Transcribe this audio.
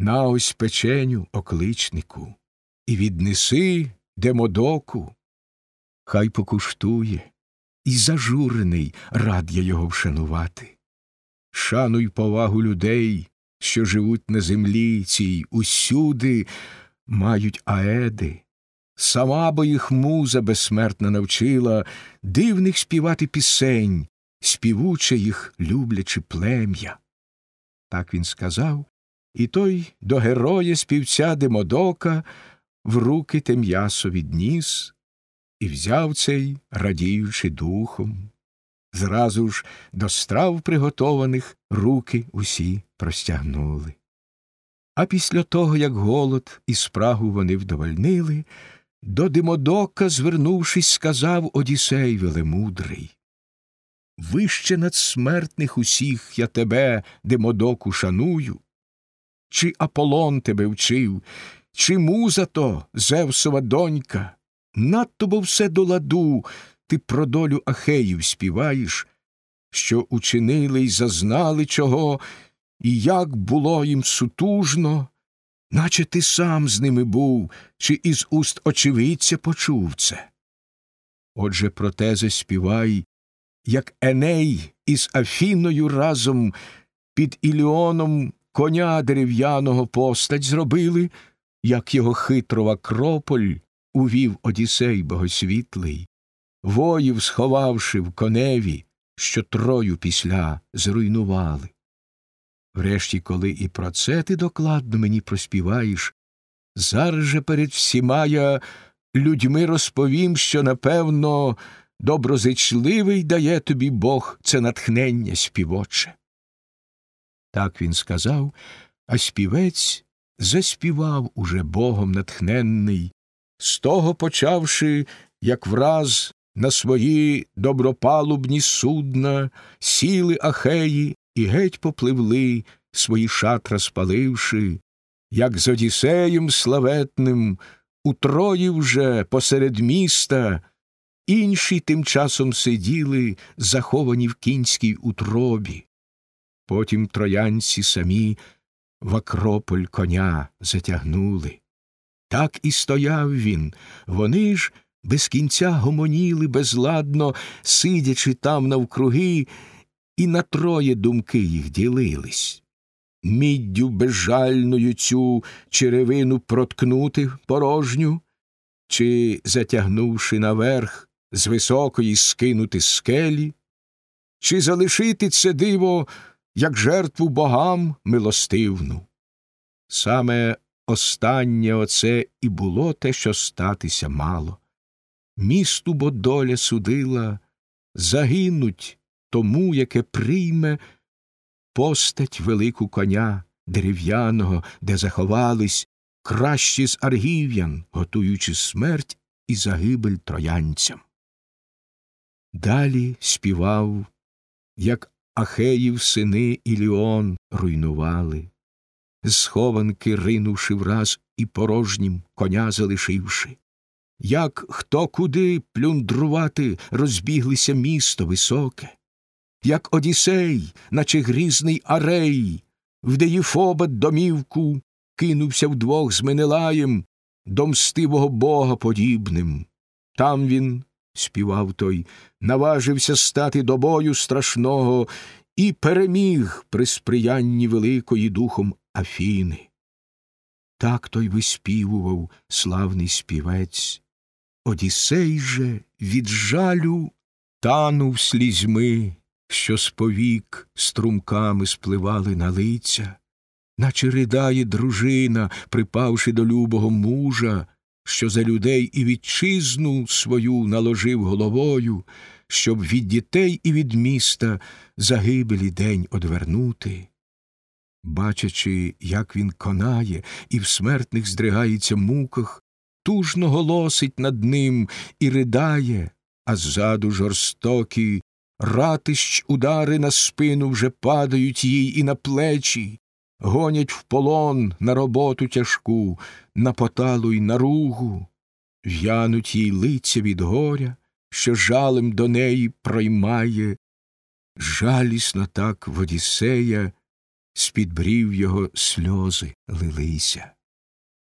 На ось печеню окличнику, і віднеси демодоку, хай покуштує, і зажурений рад я його вшанувати. Шануй повагу людей, що живуть на землі цій усюди мають аеди. Сама бо їх муза безсмертна навчила дивних співати пісень, співуче їх люблячи плем'я. Так він сказав, і той до героя співця Демодока в руки те м'ясо відніс і взяв цей, радіючи духом. Зразу ж до страв приготованих руки усі простягнули. А після того, як голод і спрагу вони вдовольнили, до Димодока, звернувшись, сказав Одісей велемудрий Вище над смертних усіх я тебе, Димодоку, шаную. Чи Аполлон тебе вчив, чи муза то, Зевсова донька, надто бо все до ладу, ти про долю Ахеїв співаєш, що учинили й зазнали чого, і як було їм сутужно, наче ти сам з ними був, чи із уст очевидця почув це. Отже, про те заспівай, як Еней із Афіною разом під Іліоном коня дерев'яного постать зробили, як його хитрова крополь увів Одісей богосвітлий, воїв сховавши в коневі, що трою після зруйнували. Врешті, коли і про це ти докладно мені проспіваєш, зараз же перед всіма я людьми розповім, що, напевно, доброзичливий дає тобі Бог це натхнення співоче. Так він сказав, а співець заспівав уже Богом натхненний, з того почавши, як враз на свої добропалубні судна сіли ахеї і геть попливли, свої шатра спаливши, як з Одіссеєм славетним утроє вже посеред міста, інші тим часом сиділи, заховані в кінській утробі. Потім троянці самі в Акрополь коня затягнули. Так і стояв він, вони ж без кінця гомоніли безладно, сидячи там навкруги, і на троє думки їх ділились. Міддю безжальною цю черевину проткнути порожню, чи, затягнувши наверх, з високої скинути скелі, чи залишити це диво, як жертву богам милостивну. Саме останнє оце і було те, що статися мало. Місту бо доля судила загинуть тому, яке прийме постать велику коня дерев'яного, де заховались кращі з аргів'ян, готуючи смерть і загибель троянцям. Далі співав, як Ахеїв сини Іліон руйнували, з схованки ринувши враз і порожнім коня залишивши, як хто куди плюндрувати розбіглися місто високе, як Одісей, наче грізний арей, в Деїфоба домівку кинувся вдвох з Менелаєм до мстивого бога подібним. Там він, співав той, наважився стати до бою страшного і переміг при сприянні великої духом Афіни. Так той виспівував славний співець. Одісей же від жалю танув слізьми, що з повік струмками спливали на лиця, наче ридає дружина, припавши до любого мужа, що за людей і вітчизну свою наложив головою, щоб від дітей і від міста загибелі день одвернути. Бачачи, як він конає і в смертних здригається муках, тужно голосить над ним і ридає, а ззаду жорстокі ратищ удари на спину вже падають їй і на плечі, гонять в полон на роботу тяжку, на поталу й на ругу, в'януть їй лиця від горя, що жалем до неї проймає, жалісно так в Одіссея з під брів його сльози лилися.